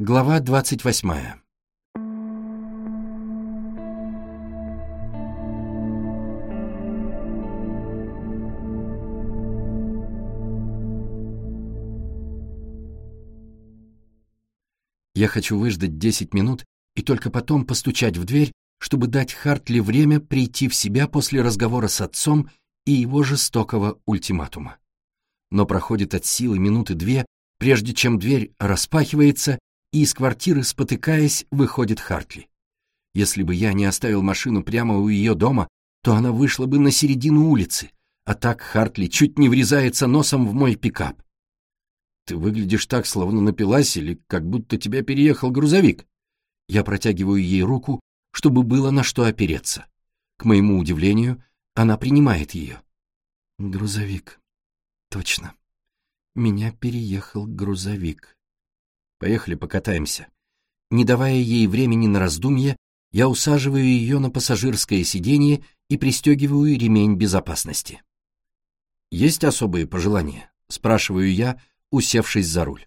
Глава двадцать восьмая. Я хочу выждать десять минут и только потом постучать в дверь, чтобы дать Хартли время прийти в себя после разговора с отцом и его жестокого ультиматума. Но проходит от силы минуты две, прежде чем дверь распахивается, и из квартиры, спотыкаясь, выходит Хартли. Если бы я не оставил машину прямо у ее дома, то она вышла бы на середину улицы, а так Хартли чуть не врезается носом в мой пикап. Ты выглядишь так, словно напилась или как будто тебя переехал грузовик. Я протягиваю ей руку, чтобы было на что опереться. К моему удивлению, она принимает ее. Грузовик. Точно. Меня переехал грузовик. Поехали покатаемся. Не давая ей времени на раздумье, я усаживаю ее на пассажирское сиденье и пристегиваю ремень безопасности. «Есть особые пожелания?» — спрашиваю я, усевшись за руль.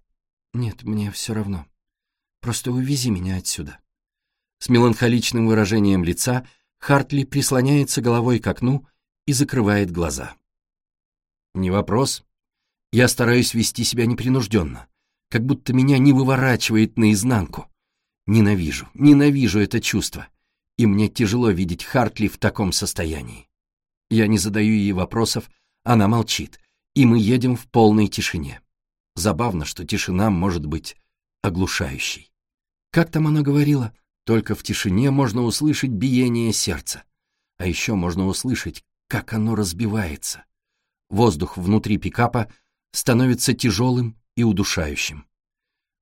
«Нет, мне все равно. Просто увези меня отсюда». С меланхоличным выражением лица Хартли прислоняется головой к окну и закрывает глаза. «Не вопрос. Я стараюсь вести себя непринужденно как будто меня не выворачивает наизнанку. Ненавижу, ненавижу это чувство, и мне тяжело видеть Хартли в таком состоянии. Я не задаю ей вопросов, она молчит, и мы едем в полной тишине. Забавно, что тишина может быть оглушающей. Как там она говорила? Только в тишине можно услышать биение сердца. А еще можно услышать, как оно разбивается. Воздух внутри пикапа становится тяжелым и удушающим.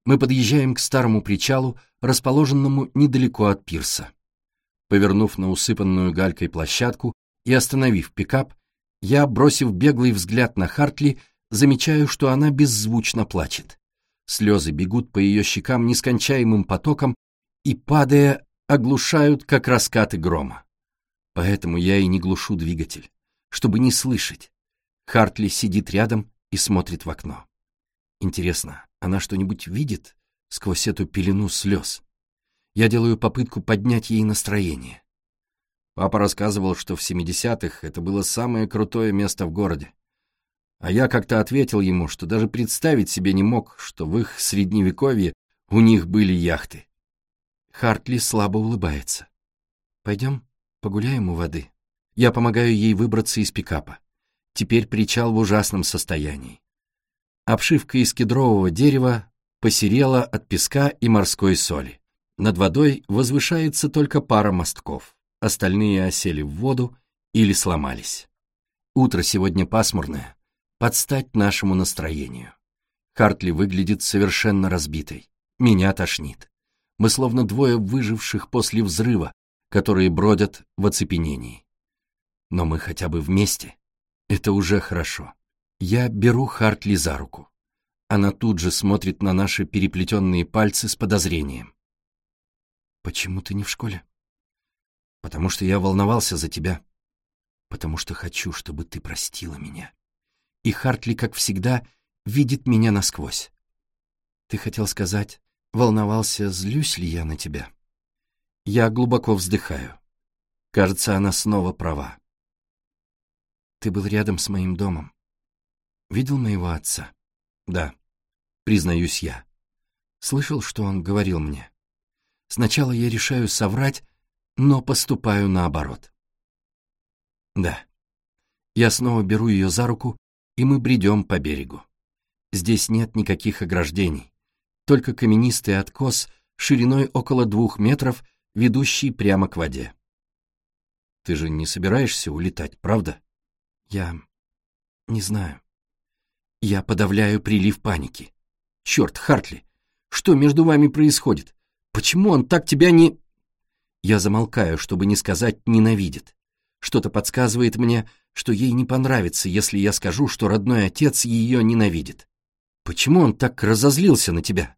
Мы подъезжаем к старому причалу, расположенному недалеко от пирса. Повернув на усыпанную галькой площадку и остановив пикап, я, бросив беглый взгляд на Хартли, замечаю, что она беззвучно плачет. Слезы бегут по ее щекам нескончаемым потоком и, падая, оглушают, как раскаты грома. Поэтому я и не глушу двигатель, чтобы не слышать. Хартли сидит рядом и смотрит в окно. Интересно, она что-нибудь видит сквозь эту пелену слез? Я делаю попытку поднять ей настроение. Папа рассказывал, что в 70-х это было самое крутое место в городе. А я как-то ответил ему, что даже представить себе не мог, что в их средневековье у них были яхты. Хартли слабо улыбается. «Пойдем, погуляем у воды». Я помогаю ей выбраться из пикапа. Теперь причал в ужасном состоянии. Обшивка из кедрового дерева посерела от песка и морской соли. Над водой возвышается только пара мостков. Остальные осели в воду или сломались. Утро сегодня пасмурное, под стать нашему настроению. Хартли выглядит совершенно разбитой. Меня тошнит. Мы словно двое выживших после взрыва, которые бродят в оцепенении. Но мы хотя бы вместе. Это уже хорошо. Я беру Хартли за руку. Она тут же смотрит на наши переплетенные пальцы с подозрением. «Почему ты не в школе?» «Потому что я волновался за тебя. Потому что хочу, чтобы ты простила меня. И Хартли, как всегда, видит меня насквозь. Ты хотел сказать, волновался, злюсь ли я на тебя?» Я глубоко вздыхаю. Кажется, она снова права. Ты был рядом с моим домом. Видел моего отца? Да, признаюсь я. Слышал, что он говорил мне. Сначала я решаю соврать, но поступаю наоборот. Да. Я снова беру ее за руку, и мы бредем по берегу. Здесь нет никаких ограждений, только каменистый откос шириной около двух метров, ведущий прямо к воде. Ты же не собираешься улетать, правда? Я не знаю. Я подавляю прилив паники. Черт, Хартли, что между вами происходит? Почему он так тебя не... Я замолкаю, чтобы не сказать «ненавидит». Что-то подсказывает мне, что ей не понравится, если я скажу, что родной отец ее ненавидит. Почему он так разозлился на тебя?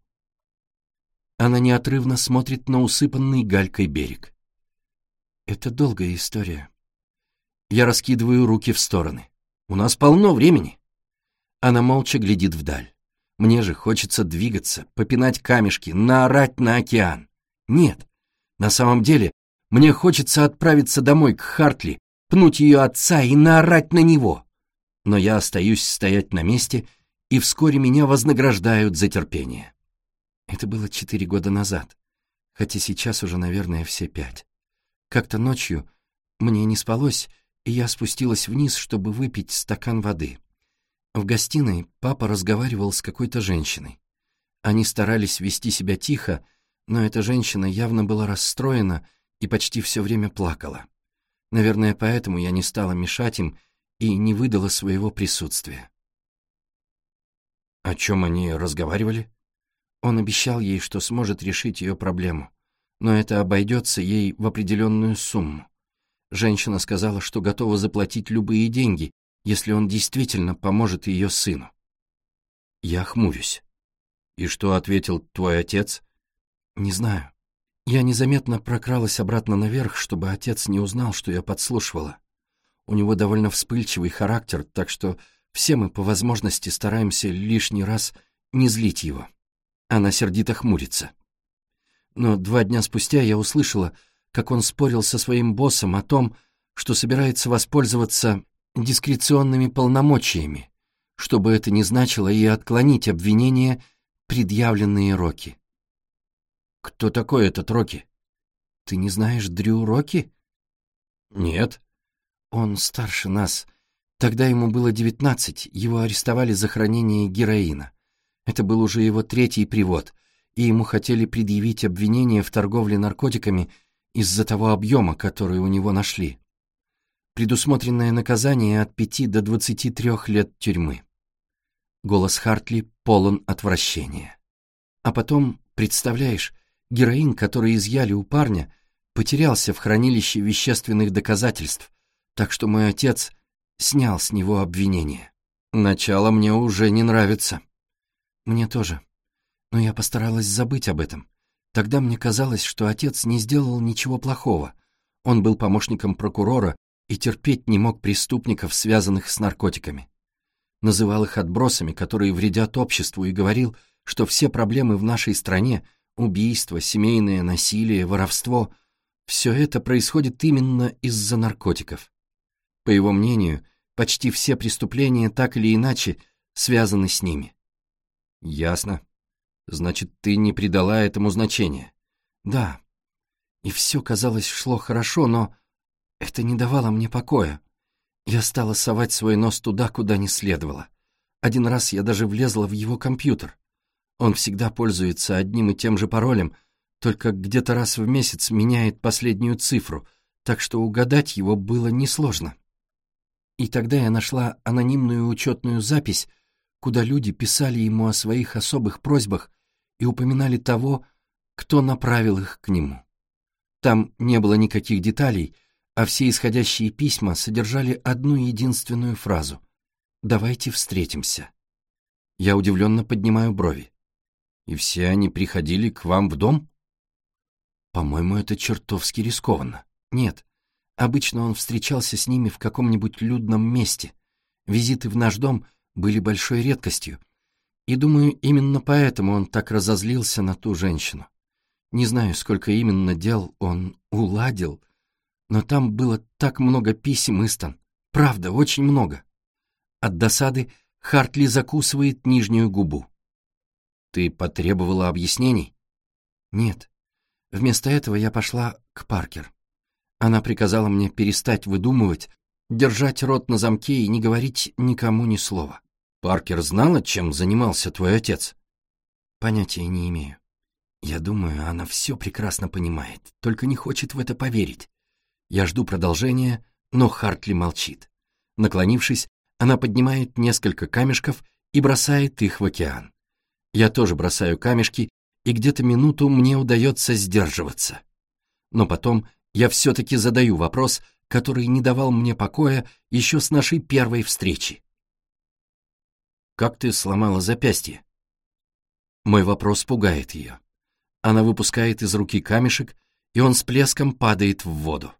Она неотрывно смотрит на усыпанный галькой берег. Это долгая история. Я раскидываю руки в стороны. У нас полно времени. Она молча глядит вдаль. Мне же хочется двигаться, попинать камешки, наорать на океан. Нет, на самом деле, мне хочется отправиться домой к Хартли, пнуть ее отца и наорать на него. Но я остаюсь стоять на месте, и вскоре меня вознаграждают за терпение. Это было четыре года назад, хотя сейчас уже, наверное, все пять. Как-то ночью мне не спалось, и я спустилась вниз, чтобы выпить стакан воды. В гостиной папа разговаривал с какой-то женщиной. Они старались вести себя тихо, но эта женщина явно была расстроена и почти все время плакала. Наверное, поэтому я не стала мешать им и не выдала своего присутствия. О чем они разговаривали? Он обещал ей, что сможет решить ее проблему, но это обойдется ей в определенную сумму. Женщина сказала, что готова заплатить любые деньги, если он действительно поможет ее сыну. Я хмурюсь. И что ответил твой отец? Не знаю. Я незаметно прокралась обратно наверх, чтобы отец не узнал, что я подслушивала. У него довольно вспыльчивый характер, так что все мы по возможности стараемся лишний раз не злить его. Она сердито хмурится. Но два дня спустя я услышала, как он спорил со своим боссом о том, что собирается воспользоваться дискреционными полномочиями, чтобы это не значило и отклонить обвинения, предъявленные Рокки. «Кто такой этот Рокки?» «Ты не знаешь Дрю Рокки?» «Нет». «Он старше нас. Тогда ему было девятнадцать, его арестовали за хранение героина. Это был уже его третий привод, и ему хотели предъявить обвинение в торговле наркотиками из-за того объема, который у него нашли. Предусмотренное наказание от пяти до двадцати трех лет тюрьмы. Голос Хартли полон отвращения. А потом, представляешь, героин, который изъяли у парня, потерялся в хранилище вещественных доказательств, так что мой отец снял с него обвинение. Начало мне уже не нравится. Мне тоже. Но я постаралась забыть об этом. Тогда мне казалось, что отец не сделал ничего плохого. Он был помощником прокурора и терпеть не мог преступников, связанных с наркотиками. Называл их отбросами, которые вредят обществу, и говорил, что все проблемы в нашей стране — убийство, семейное насилие, воровство — все это происходит именно из-за наркотиков. По его мнению, почти все преступления так или иначе связаны с ними. Ясно. Значит, ты не придала этому значения. Да. И все, казалось, шло хорошо, но это не давало мне покоя. Я стала совать свой нос туда, куда не следовало. Один раз я даже влезла в его компьютер. Он всегда пользуется одним и тем же паролем, только где-то раз в месяц меняет последнюю цифру, так что угадать его было несложно. И тогда я нашла анонимную учетную запись, куда люди писали ему о своих особых просьбах и упоминали того, кто направил их к нему. Там не было никаких деталей, а все исходящие письма содержали одну единственную фразу «Давайте встретимся». Я удивленно поднимаю брови. «И все они приходили к вам в дом?» «По-моему, это чертовски рискованно. Нет, обычно он встречался с ними в каком-нибудь людном месте. Визиты в наш дом были большой редкостью, и думаю, именно поэтому он так разозлился на ту женщину. Не знаю, сколько именно дел он уладил, но там было так много писем, Истон. Правда, очень много. От досады Хартли закусывает нижнюю губу. Ты потребовала объяснений? Нет. Вместо этого я пошла к Паркер. Она приказала мне перестать выдумывать, держать рот на замке и не говорить никому ни слова. Паркер знала, чем занимался твой отец? Понятия не имею. Я думаю, она все прекрасно понимает, только не хочет в это поверить. Я жду продолжения, но Хартли молчит. Наклонившись, она поднимает несколько камешков и бросает их в океан. Я тоже бросаю камешки, и где-то минуту мне удается сдерживаться. Но потом я все-таки задаю вопрос, который не давал мне покоя еще с нашей первой встречи. Как ты сломала запястье?» Мой вопрос пугает ее. Она выпускает из руки камешек, и он с плеском падает в воду.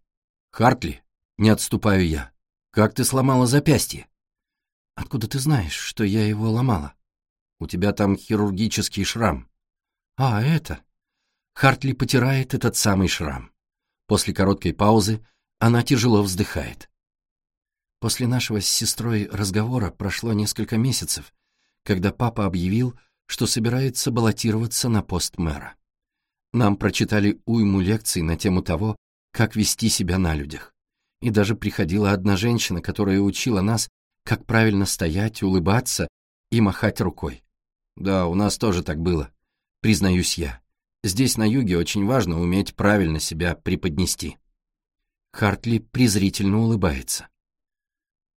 «Хартли?» — не отступаю я. «Как ты сломала запястье?» «Откуда ты знаешь, что я его ломала?» У тебя там хирургический шрам». «А, это?» Хартли потирает этот самый шрам. После короткой паузы она тяжело вздыхает. После нашего с сестрой разговора прошло несколько месяцев, когда папа объявил, что собирается баллотироваться на пост мэра. Нам прочитали уйму лекций на тему того, как вести себя на людях. И даже приходила одна женщина, которая учила нас, как правильно стоять, улыбаться и махать рукой. Да, у нас тоже так было, признаюсь я. Здесь, на юге, очень важно уметь правильно себя преподнести. Хартли презрительно улыбается.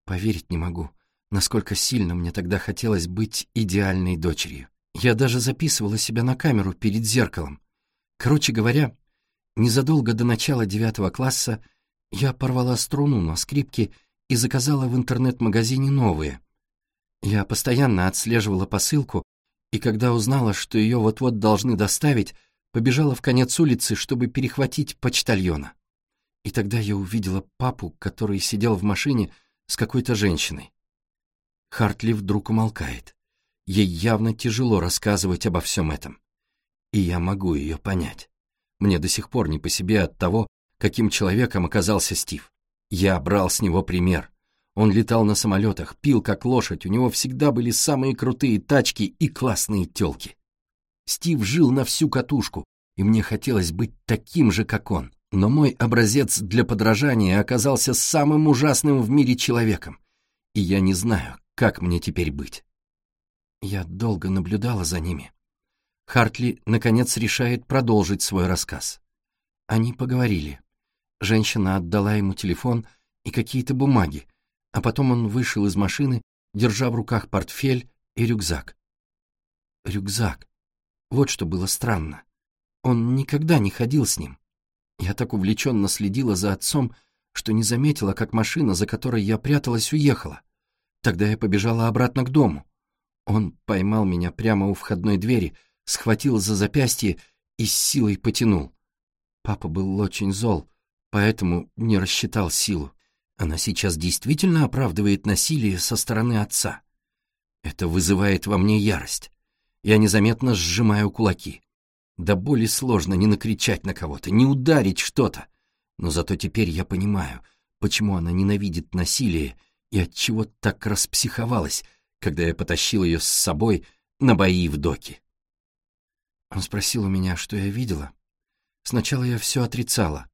Поверить не могу, насколько сильно мне тогда хотелось быть идеальной дочерью. Я даже записывала себя на камеру перед зеркалом. Короче говоря, незадолго до начала девятого класса я порвала струну на скрипке и заказала в интернет-магазине новые. Я постоянно отслеживала посылку, и когда узнала, что ее вот-вот должны доставить, побежала в конец улицы, чтобы перехватить почтальона. И тогда я увидела папу, который сидел в машине с какой-то женщиной. Хартли вдруг умолкает. Ей явно тяжело рассказывать обо всем этом. И я могу ее понять. Мне до сих пор не по себе от того, каким человеком оказался Стив. Я брал с него пример. Он летал на самолетах, пил как лошадь, у него всегда были самые крутые тачки и классные телки. Стив жил на всю катушку, и мне хотелось быть таким же, как он. Но мой образец для подражания оказался самым ужасным в мире человеком, и я не знаю, как мне теперь быть. Я долго наблюдала за ними. Хартли, наконец, решает продолжить свой рассказ. Они поговорили. Женщина отдала ему телефон и какие-то бумаги, а потом он вышел из машины, держа в руках портфель и рюкзак. Рюкзак. Вот что было странно. Он никогда не ходил с ним. Я так увлеченно следила за отцом, что не заметила, как машина, за которой я пряталась, уехала. Тогда я побежала обратно к дому. Он поймал меня прямо у входной двери, схватил за запястье и с силой потянул. Папа был очень зол, поэтому не рассчитал силу. Она сейчас действительно оправдывает насилие со стороны отца. Это вызывает во мне ярость. Я незаметно сжимаю кулаки. До боли сложно не накричать на кого-то, не ударить что-то. Но зато теперь я понимаю, почему она ненавидит насилие и от чего так распсиховалась, когда я потащил ее с собой на бои в доке. Он спросил у меня, что я видела. Сначала я все отрицала,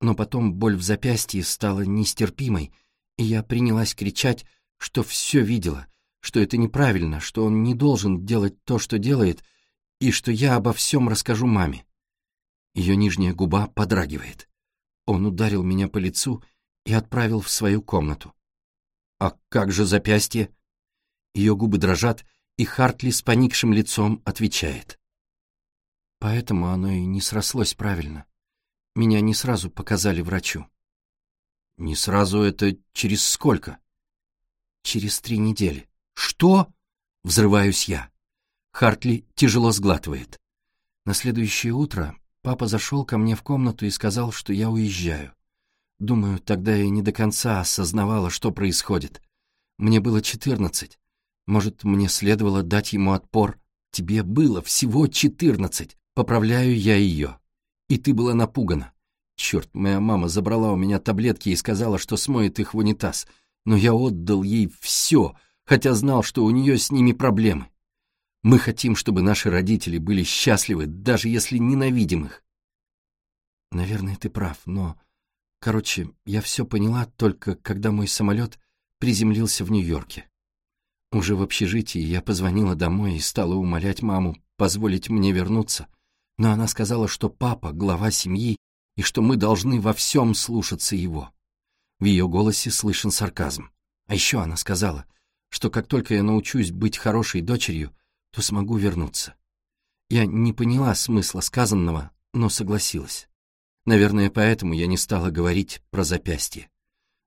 но потом боль в запястье стала нестерпимой, и я принялась кричать, что все видела, что это неправильно, что он не должен делать то, что делает, и что я обо всем расскажу маме. Ее нижняя губа подрагивает. Он ударил меня по лицу и отправил в свою комнату. «А как же запястье?» Ее губы дрожат, и Хартли с поникшим лицом отвечает. Поэтому оно и не срослось правильно. Меня не сразу показали врачу. Не сразу это через сколько? Через три недели. Что? Взрываюсь я. Хартли тяжело сглатывает. На следующее утро папа зашел ко мне в комнату и сказал, что я уезжаю. Думаю, тогда я не до конца осознавала, что происходит. Мне было четырнадцать. Может, мне следовало дать ему отпор? Тебе было всего четырнадцать. Поправляю я ее. И ты была напугана. Черт, моя мама забрала у меня таблетки и сказала, что смоет их в унитаз. Но я отдал ей все, хотя знал, что у нее с ними проблемы. Мы хотим, чтобы наши родители были счастливы, даже если ненавидим их. Наверное, ты прав, но... Короче, я все поняла только, когда мой самолет приземлился в Нью-Йорке. Уже в общежитии я позвонила домой и стала умолять маму позволить мне вернуться, но она сказала, что папа — глава семьи, и что мы должны во всем слушаться его. В ее голосе слышен сарказм. А еще она сказала, что как только я научусь быть хорошей дочерью, то смогу вернуться. Я не поняла смысла сказанного, но согласилась. Наверное, поэтому я не стала говорить про запястье.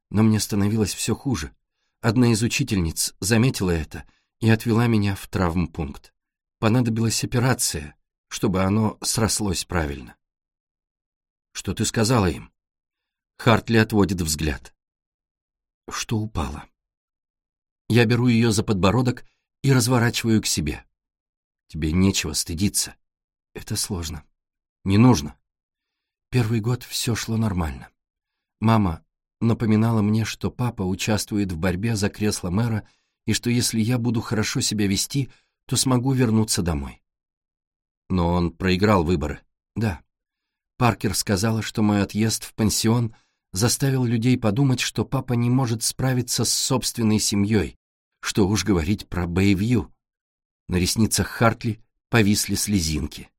Но мне становилось все хуже. Одна из учительниц заметила это и отвела меня в травмпункт. Понадобилась операция, чтобы оно срослось правильно. «Что ты сказала им?» Хартли отводит взгляд. Что упало. Я беру ее за подбородок и разворачиваю к себе. Тебе нечего стыдиться. Это сложно. Не нужно. Первый год все шло нормально. Мама напоминала мне, что папа участвует в борьбе за кресло мэра и что если я буду хорошо себя вести, то смогу вернуться домой. Но он проиграл выборы. Да. Паркер сказала, что мой отъезд в пансион заставил людей подумать, что папа не может справиться с собственной семьей, что уж говорить про Бэйвью. На ресницах Хартли повисли слезинки.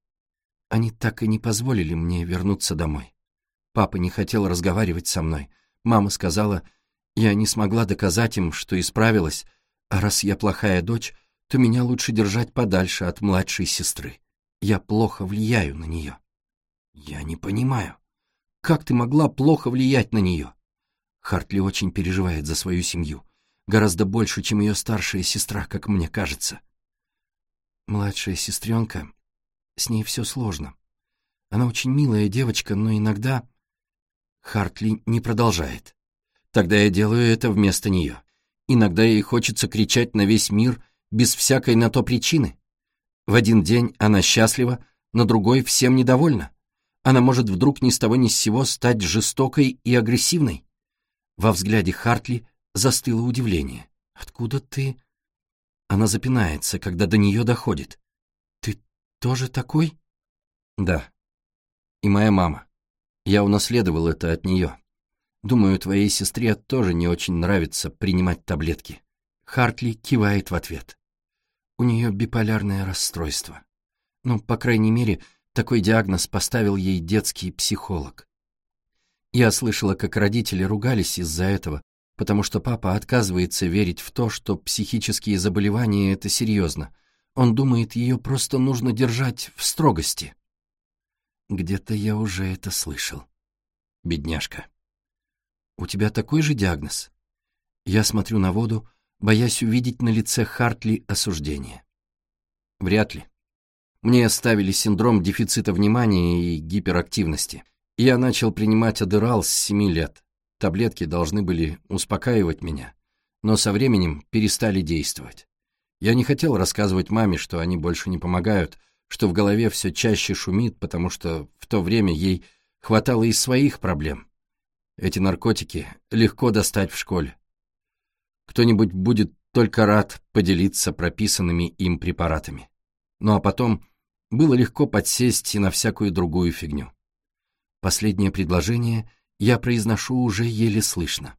Они так и не позволили мне вернуться домой. Папа не хотел разговаривать со мной. Мама сказала, я не смогла доказать им, что исправилась, а раз я плохая дочь, то меня лучше держать подальше от младшей сестры. Я плохо влияю на нее. Я не понимаю. Как ты могла плохо влиять на нее? Хартли очень переживает за свою семью. Гораздо больше, чем ее старшая сестра, как мне кажется. Младшая сестренка, с ней все сложно. Она очень милая девочка, но иногда... Хартли не продолжает. Тогда я делаю это вместо нее. Иногда ей хочется кричать на весь мир без всякой на то причины. В один день она счастлива, на другой всем недовольна. Она может вдруг ни с того ни с сего стать жестокой и агрессивной. Во взгляде Хартли застыло удивление. «Откуда ты...» Она запинается, когда до нее доходит. «Ты тоже такой?» «Да. И моя мама. Я унаследовал это от нее. Думаю, твоей сестре тоже не очень нравится принимать таблетки». Хартли кивает в ответ. У нее биполярное расстройство. Ну, по крайней мере, такой диагноз поставил ей детский психолог. Я слышала, как родители ругались из-за этого, потому что папа отказывается верить в то, что психические заболевания — это серьезно. Он думает, ее просто нужно держать в строгости. Где-то я уже это слышал. Бедняжка. У тебя такой же диагноз? Я смотрю на воду, боясь увидеть на лице Хартли осуждение. Вряд ли. Мне ставили синдром дефицита внимания и гиперактивности. Я начал принимать адерал с 7 лет. Таблетки должны были успокаивать меня, но со временем перестали действовать. Я не хотел рассказывать маме, что они больше не помогают, что в голове все чаще шумит, потому что в то время ей хватало и своих проблем. Эти наркотики легко достать в школе. Кто-нибудь будет только рад поделиться прописанными им препаратами. Ну а потом было легко подсесть и на всякую другую фигню. Последнее предложение я произношу уже еле слышно.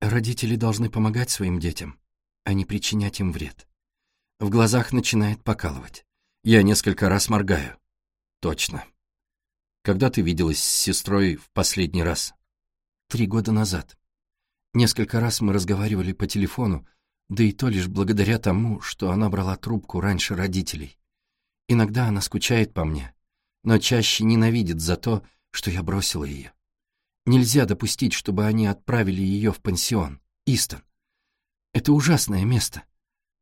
Родители должны помогать своим детям, а не причинять им вред. В глазах начинает покалывать. Я несколько раз моргаю. Точно. Когда ты виделась с сестрой в последний раз? Три года назад. Несколько раз мы разговаривали по телефону, да и то лишь благодаря тому, что она брала трубку раньше родителей. Иногда она скучает по мне, но чаще ненавидит за то, что я бросила ее. Нельзя допустить, чтобы они отправили ее в пансион, Истон. Это ужасное место.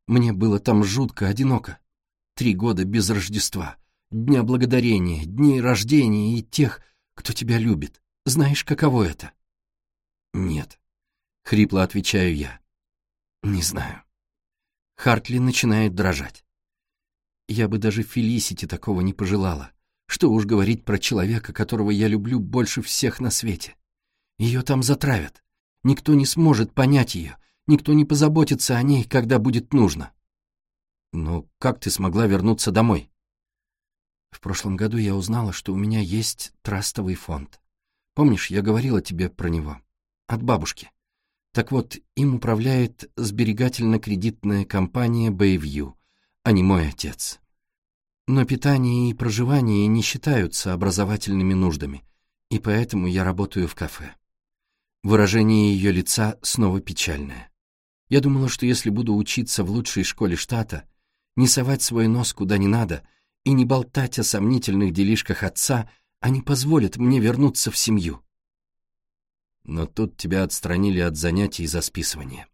Мне было там жутко одиноко. Три года без Рождества, Дня Благодарения, дней рождения и тех, кто тебя любит. Знаешь, каково это? Нет. Хрипло отвечаю я. Не знаю. Хартли начинает дрожать. Я бы даже Фелисити такого не пожелала. Что уж говорить про человека, которого я люблю больше всех на свете. Ее там затравят. Никто не сможет понять ее, никто не позаботится о ней, когда будет нужно. Но как ты смогла вернуться домой? В прошлом году я узнала, что у меня есть трастовый фонд. Помнишь, я говорила тебе про него? От бабушки. Так вот, им управляет сберегательно-кредитная компания Bayview, а не мой отец. Но питание и проживание не считаются образовательными нуждами, и поэтому я работаю в кафе. Выражение ее лица снова печальное. Я думала, что если буду учиться в лучшей школе штата, не совать свой нос куда не надо и не болтать о сомнительных делишках отца, они позволят мне вернуться в семью. Но тут тебя отстранили от занятий за списывание.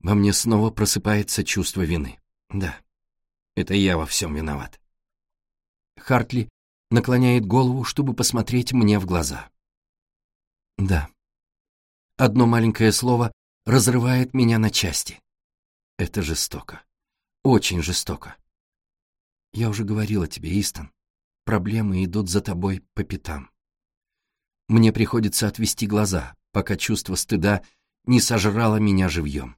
Во мне снова просыпается чувство вины. Да, это я во всем виноват. Хартли наклоняет голову, чтобы посмотреть мне в глаза. Да. Одно маленькое слово разрывает меня на части. Это жестоко. Очень жестоко. Я уже говорила тебе, Истон, проблемы идут за тобой по пятам. Мне приходится отвести глаза, пока чувство стыда не сожрало меня живьем.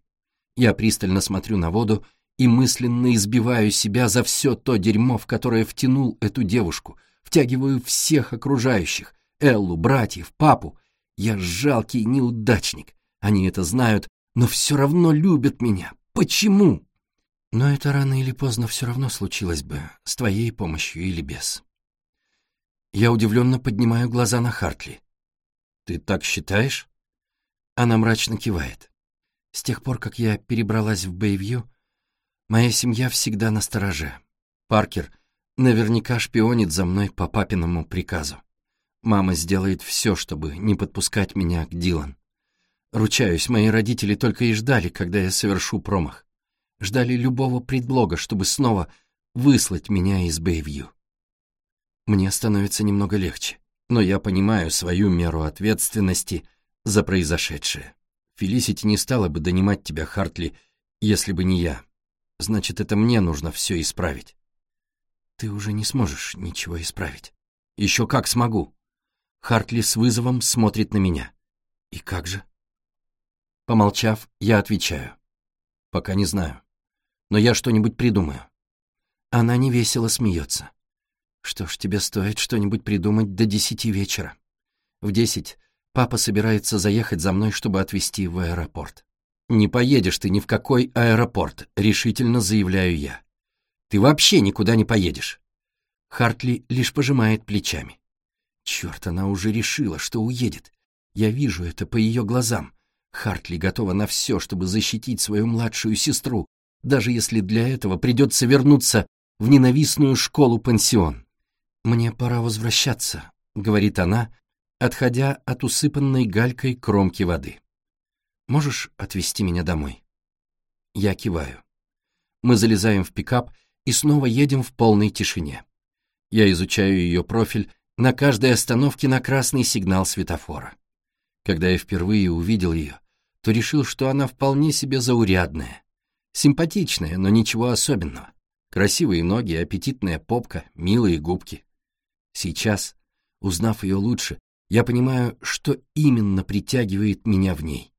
Я пристально смотрю на воду и мысленно избиваю себя за все то дерьмо, в которое втянул эту девушку, втягиваю всех окружающих, Эллу, братьев, папу. Я жалкий неудачник. Они это знают, но все равно любят меня. Почему? Но это рано или поздно все равно случилось бы, с твоей помощью или без. Я удивленно поднимаю глаза на Хартли. «Ты так считаешь?» Она мрачно кивает. С тех пор, как я перебралась в Бэйвью, моя семья всегда на стороже. Паркер наверняка шпионит за мной по папиному приказу. Мама сделает все, чтобы не подпускать меня к Дилан. Ручаюсь, мои родители только и ждали, когда я совершу промах. Ждали любого предлога, чтобы снова выслать меня из Бэйвью. Мне становится немного легче, но я понимаю свою меру ответственности за произошедшее. Фелисити не стала бы донимать тебя, Хартли, если бы не я. Значит, это мне нужно все исправить. Ты уже не сможешь ничего исправить. Еще как смогу. Хартли с вызовом смотрит на меня. И как же? Помолчав, я отвечаю. Пока не знаю. Но я что-нибудь придумаю. Она невесело смеется. Что ж, тебе стоит что-нибудь придумать до десяти вечера. В десять папа собирается заехать за мной, чтобы отвезти в аэропорт. «Не поедешь ты ни в какой аэропорт», — решительно заявляю я. «Ты вообще никуда не поедешь». Хартли лишь пожимает плечами. Черт, она уже решила, что уедет. Я вижу это по ее глазам. Хартли готова на все, чтобы защитить свою младшую сестру, даже если для этого придется вернуться в ненавистную школу-пансион. «Мне пора возвращаться», — говорит она, отходя от усыпанной галькой кромки воды. «Можешь отвезти меня домой?» Я киваю. Мы залезаем в пикап и снова едем в полной тишине. Я изучаю ее профиль на каждой остановке на красный сигнал светофора. Когда я впервые увидел ее, то решил, что она вполне себе заурядная. Симпатичная, но ничего особенного. Красивые ноги, аппетитная попка, милые губки. Сейчас, узнав ее лучше, я понимаю, что именно притягивает меня в ней.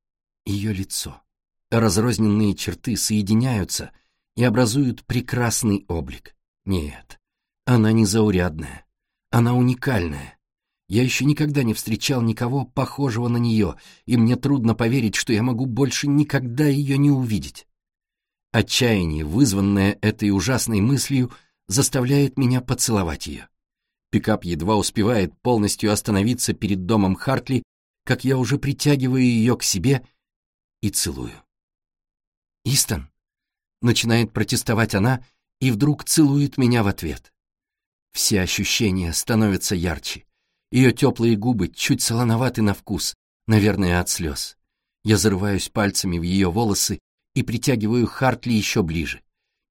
Ее лицо. Разрозненные черты соединяются и образуют прекрасный облик. Нет, она не заурядная. Она уникальная. Я еще никогда не встречал никого похожего на нее, и мне трудно поверить, что я могу больше никогда ее не увидеть. Отчаяние, вызванное этой ужасной мыслью, заставляет меня поцеловать ее. Пикап едва успевает полностью остановиться перед домом Хартли, как я уже притягиваю ее к себе и целую. «Истон!» — начинает протестовать она и вдруг целует меня в ответ. Все ощущения становятся ярче. Ее теплые губы чуть солоноваты на вкус, наверное, от слез. Я зарываюсь пальцами в ее волосы и притягиваю Хартли еще ближе.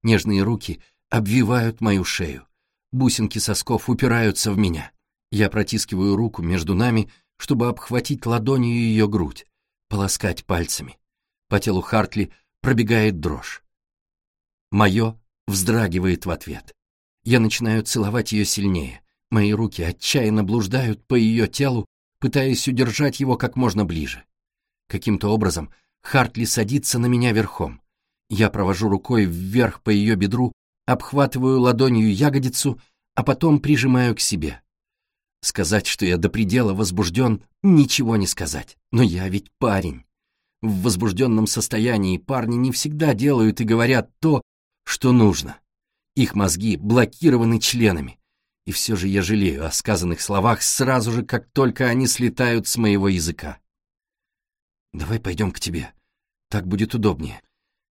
Нежные руки обвивают мою шею. Бусинки сосков упираются в меня. Я протискиваю руку между нами, чтобы обхватить ладонью ее грудь, полоскать пальцами. По телу Хартли пробегает дрожь. Мое вздрагивает в ответ. Я начинаю целовать ее сильнее. Мои руки отчаянно блуждают по ее телу, пытаясь удержать его как можно ближе. Каким-то образом Хартли садится на меня верхом. Я провожу рукой вверх по ее бедру, обхватываю ладонью ягодицу, а потом прижимаю к себе. Сказать, что я до предела возбужден, ничего не сказать. Но я ведь парень. В возбужденном состоянии парни не всегда делают и говорят то, что нужно. Их мозги блокированы членами. И все же я жалею о сказанных словах сразу же, как только они слетают с моего языка. «Давай пойдем к тебе. Так будет удобнее».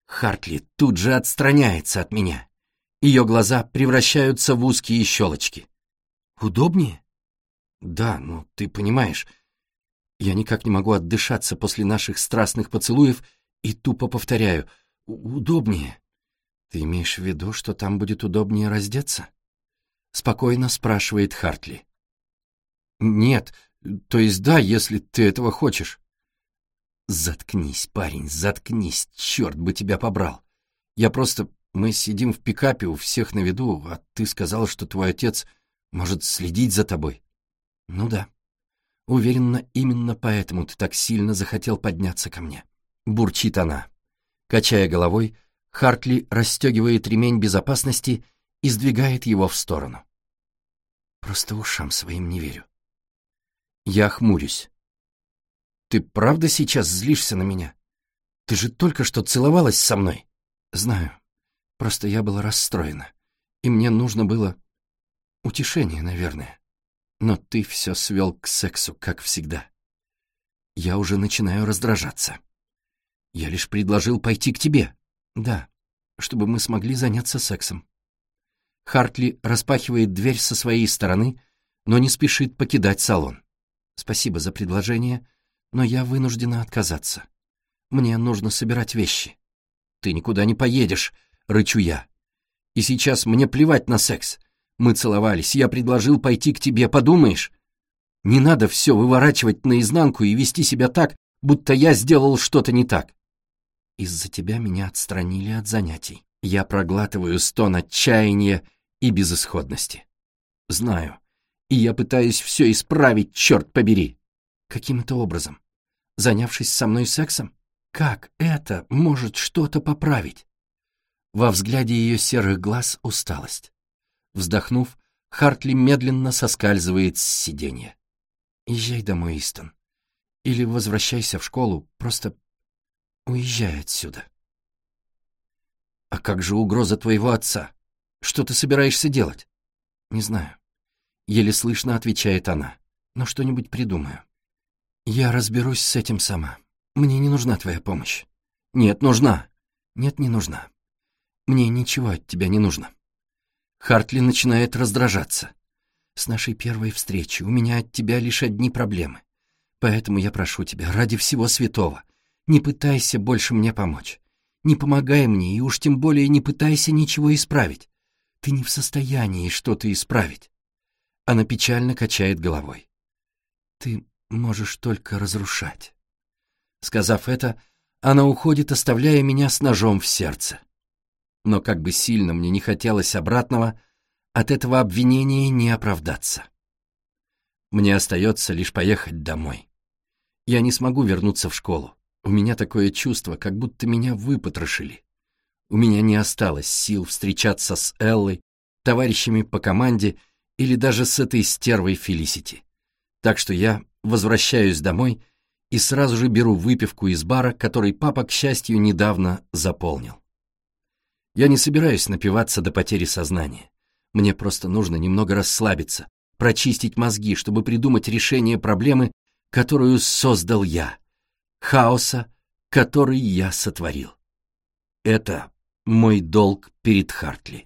Хартли тут же отстраняется от меня. Ее глаза превращаются в узкие щелочки. Удобнее? Да, ну ты понимаешь. Я никак не могу отдышаться после наших страстных поцелуев и тупо повторяю. Удобнее. Ты имеешь в виду, что там будет удобнее раздеться? Спокойно спрашивает Хартли. Нет, то есть да, если ты этого хочешь. Заткнись, парень, заткнись, черт бы тебя побрал. Я просто Мы сидим в пикапе у всех на виду, а ты сказал, что твой отец может следить за тобой. Ну да. Уверена, именно поэтому ты так сильно захотел подняться ко мне. Бурчит она. Качая головой, Хартли расстегивает ремень безопасности и сдвигает его в сторону. Просто ушам своим не верю. Я хмурюсь. Ты правда сейчас злишься на меня? Ты же только что целовалась со мной. Знаю. Просто я была расстроена. И мне нужно было... Утешение, наверное. Но ты все свел к сексу, как всегда. Я уже начинаю раздражаться. Я лишь предложил пойти к тебе. Да, чтобы мы смогли заняться сексом. Хартли распахивает дверь со своей стороны, но не спешит покидать салон. Спасибо за предложение, но я вынуждена отказаться. Мне нужно собирать вещи. Ты никуда не поедешь, рычу я. И сейчас мне плевать на секс. Мы целовались, я предложил пойти к тебе, подумаешь? Не надо все выворачивать наизнанку и вести себя так, будто я сделал что-то не так. Из-за тебя меня отстранили от занятий. Я проглатываю стон отчаяния и безысходности. Знаю. И я пытаюсь все исправить, черт побери. Каким-то образом. Занявшись со мной сексом? Как это может что-то поправить? Во взгляде ее серых глаз усталость. Вздохнув, Хартли медленно соскальзывает с сиденья. «Езжай домой, Истон. Или возвращайся в школу, просто уезжай отсюда». «А как же угроза твоего отца? Что ты собираешься делать?» «Не знаю». Еле слышно отвечает она. «Но что-нибудь придумаю». «Я разберусь с этим сама. Мне не нужна твоя помощь». «Нет, нужна». «Нет, не нужна. Мне ничего от тебя не нужно». Хартли начинает раздражаться. «С нашей первой встречи у меня от тебя лишь одни проблемы. Поэтому я прошу тебя, ради всего святого, не пытайся больше мне помочь. Не помогай мне и уж тем более не пытайся ничего исправить. Ты не в состоянии что-то исправить». Она печально качает головой. «Ты можешь только разрушать». Сказав это, она уходит, оставляя меня с ножом в сердце но как бы сильно мне не хотелось обратного, от этого обвинения не оправдаться. Мне остается лишь поехать домой. Я не смогу вернуться в школу. У меня такое чувство, как будто меня выпотрошили. У меня не осталось сил встречаться с Эллой, товарищами по команде или даже с этой стервой Фелисити. Так что я возвращаюсь домой и сразу же беру выпивку из бара, который папа, к счастью, недавно заполнил. Я не собираюсь напиваться до потери сознания. Мне просто нужно немного расслабиться, прочистить мозги, чтобы придумать решение проблемы, которую создал я, хаоса, который я сотворил. Это мой долг перед Хартли.